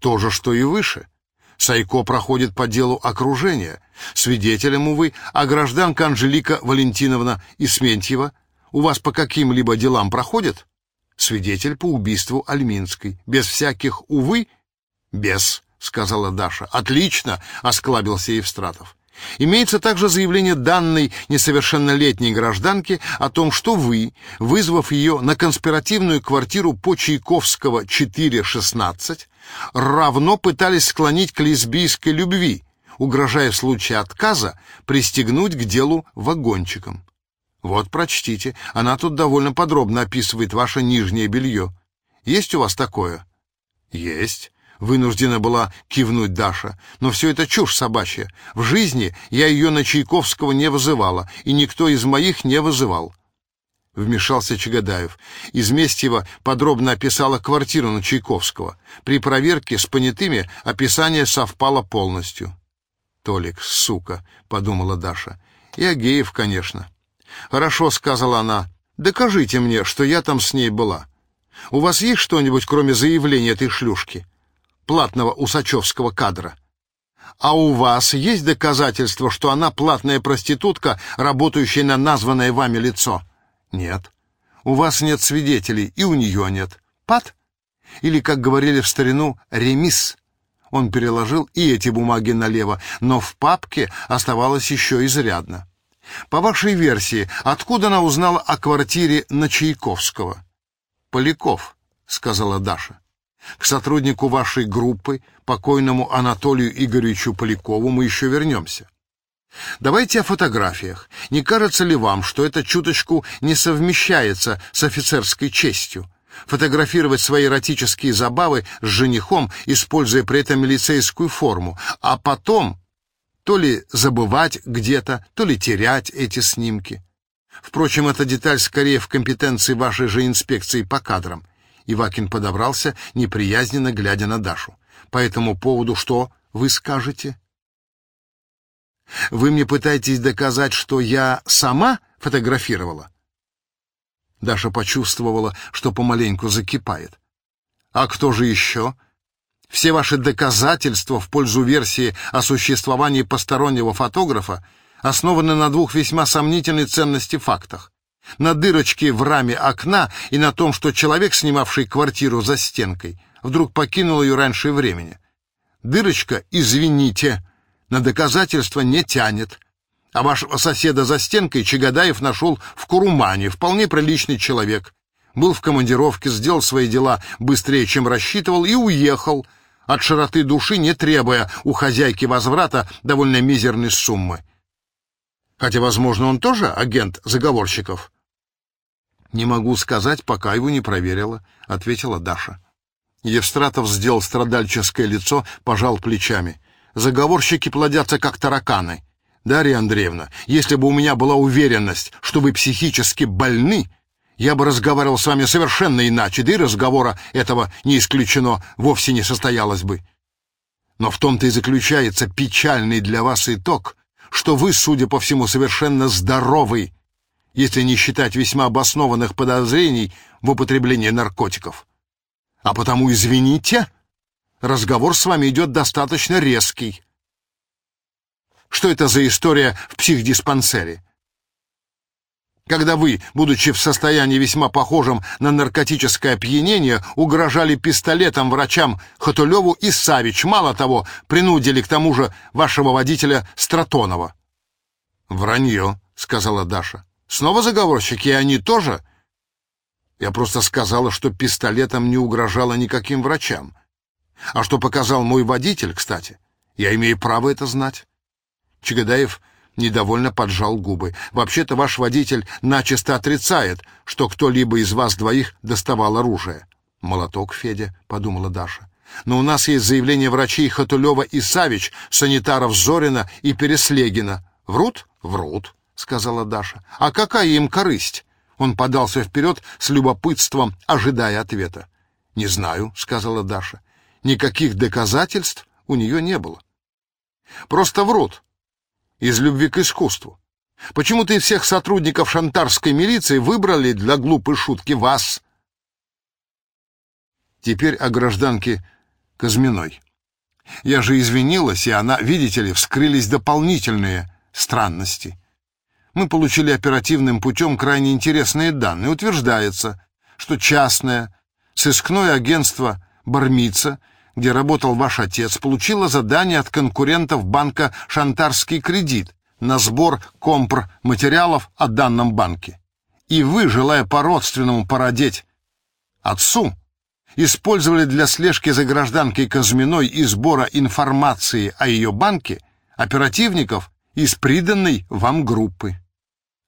То же, что и выше. Сайко проходит по делу окружения. Свидетелем, увы, а гражданка Анжелика Валентиновна Исментьева у вас по каким-либо делам проходит? Свидетель по убийству Альминской. Без всяких «увы»? Без, сказала Даша. Отлично, осклабился Евстратов. Имеется также заявление данной несовершеннолетней гражданки о том, что вы, вызвав ее на конспиративную квартиру по Чайковского 4.16, равно пытались склонить к лесбийской любви, угрожая в случае отказа пристегнуть к делу вагончиком. Вот, прочтите, она тут довольно подробно описывает ваше нижнее белье. Есть у вас такое? Есть. Вынуждена была кивнуть Даша. Но все это чушь собачья. В жизни я ее на Чайковского не вызывала, и никто из моих не вызывал. Вмешался Чагадаев. Изместьева подробно описала квартиру на Чайковского. При проверке с понятыми описание совпало полностью. «Толик, сука», — подумала Даша. «И Агеев, конечно». «Хорошо», — сказала она. «Докажите мне, что я там с ней была. У вас есть что-нибудь, кроме заявления этой шлюшки?» платного усачевского кадра. А у вас есть доказательства, что она платная проститутка, работающая на названное вами лицо? Нет. У вас нет свидетелей, и у нее нет. Пад? Или, как говорили в старину, ремис. Он переложил и эти бумаги налево, но в папке оставалось еще изрядно. По вашей версии, откуда она узнала о квартире на Чайковского? Поляков, сказала Даша. К сотруднику вашей группы, покойному Анатолию Игоревичу Полякову, мы еще вернемся. Давайте о фотографиях. Не кажется ли вам, что это чуточку не совмещается с офицерской честью? Фотографировать свои эротические забавы с женихом, используя при этом милицейскую форму, а потом то ли забывать где-то, то ли терять эти снимки. Впрочем, эта деталь скорее в компетенции вашей же инспекции по кадрам. Ивакин подобрался, неприязненно глядя на Дашу. «По этому поводу что вы скажете?» «Вы мне пытаетесь доказать, что я сама фотографировала?» Даша почувствовала, что помаленьку закипает. «А кто же еще?» Все ваши доказательства в пользу версии о существовании постороннего фотографа основаны на двух весьма сомнительной ценности фактах на дырочке в раме окна и на том, что человек, снимавший квартиру за стенкой, вдруг покинул ее раньше времени. Дырочка, извините, на доказательства не тянет. А вашего соседа за стенкой Чагадаев нашел в Курумане, вполне приличный человек. Был в командировке, сделал свои дела быстрее, чем рассчитывал, и уехал, от широты души не требуя у хозяйки возврата довольно мизерной суммы. Хотя, возможно, он тоже агент заговорщиков. «Не могу сказать, пока его не проверила», — ответила Даша. Евстратов сделал страдальческое лицо, пожал плечами. «Заговорщики плодятся, как тараканы. Дарья Андреевна, если бы у меня была уверенность, что вы психически больны, я бы разговаривал с вами совершенно иначе, да и разговора этого не исключено вовсе не состоялось бы. Но в том-то и заключается печальный для вас итог, что вы, судя по всему, совершенно здоровый, если не считать весьма обоснованных подозрений в употреблении наркотиков. А потому, извините, разговор с вами идет достаточно резкий. Что это за история в психдиспансере? Когда вы, будучи в состоянии весьма похожем на наркотическое опьянение, угрожали пистолетом врачам Хатулеву и Савич, мало того, принудили к тому же вашего водителя Стратонова. «Вранье», — сказала Даша. Снова заговорщики, и они тоже? Я просто сказала, что пистолетом не угрожала никаким врачам. А что показал мой водитель, кстати, я имею право это знать. Чагадаев недовольно поджал губы. Вообще-то ваш водитель начисто отрицает, что кто-либо из вас двоих доставал оружие. Молоток, Федя, подумала Даша. Но у нас есть заявление врачей Хатулева и Савич, санитаров Зорина и Переслегина. Врут? Врут сказала Даша. А какая им корысть? Он подался вперед с любопытством, ожидая ответа. Не знаю, сказала Даша. Никаких доказательств у нее не было. Просто врут. Из любви к искусству. Почему-то из всех сотрудников шантарской милиции выбрали для глупой шутки вас. Теперь о гражданке Казминой. Я же извинилась, и она, видите ли, вскрылись дополнительные странности. Мы получили оперативным путем крайне интересные данные. Утверждается, что частное сыскное агентство «Бармица», где работал ваш отец, получило задание от конкурентов банка «Шантарский кредит» на сбор компр-материалов о данном банке. И вы, желая по-родственному породеть отцу, использовали для слежки за гражданкой Казминой и сбора информации о ее банке оперативников из приданной вам группы.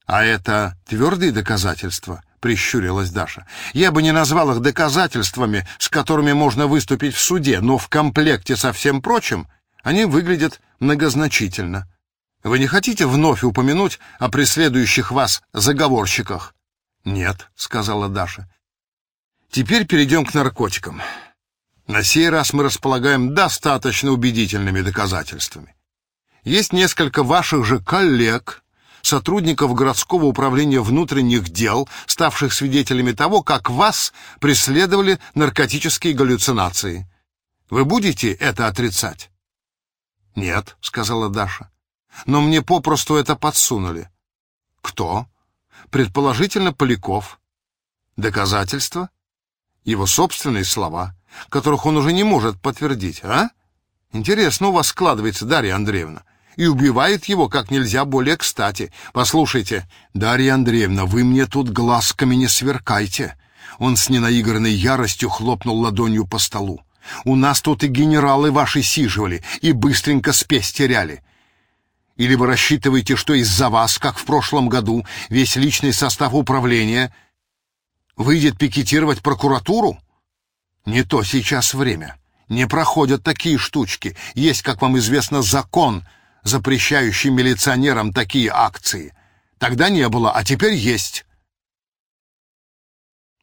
А это твердые доказательства, прищурилась Даша. Я бы не назвал их доказательствами, с которыми можно выступить в суде, но в комплекте со всем прочим они выглядят многозначительно. Вы не хотите вновь упомянуть о преследующих вас заговорщиках? Нет, сказала Даша. Теперь перейдем к наркотикам. На сей раз мы располагаем достаточно убедительными доказательствами. Есть несколько ваших же коллег, сотрудников городского управления внутренних дел, ставших свидетелями того, как вас преследовали наркотические галлюцинации. Вы будете это отрицать? Нет, сказала Даша. Но мне попросту это подсунули. Кто? Предположительно, Поляков. Доказательства? его собственные слова, которых он уже не может подтвердить, а? Интересно у вас складывается, Дарья Андреевна. И убивает его как нельзя более кстати. Послушайте, Дарья Андреевна, вы мне тут глазками не сверкайте. Он с ненаигранной яростью хлопнул ладонью по столу. У нас тут и генералы ваши сиживали, и быстренько спесь теряли. Или вы рассчитываете, что из-за вас, как в прошлом году, весь личный состав управления — выйдет пикетировать прокуратуру? Не то сейчас время. Не проходят такие штучки. Есть, как вам известно, закон, запрещающий милиционерам такие акции. Тогда не было, а теперь есть.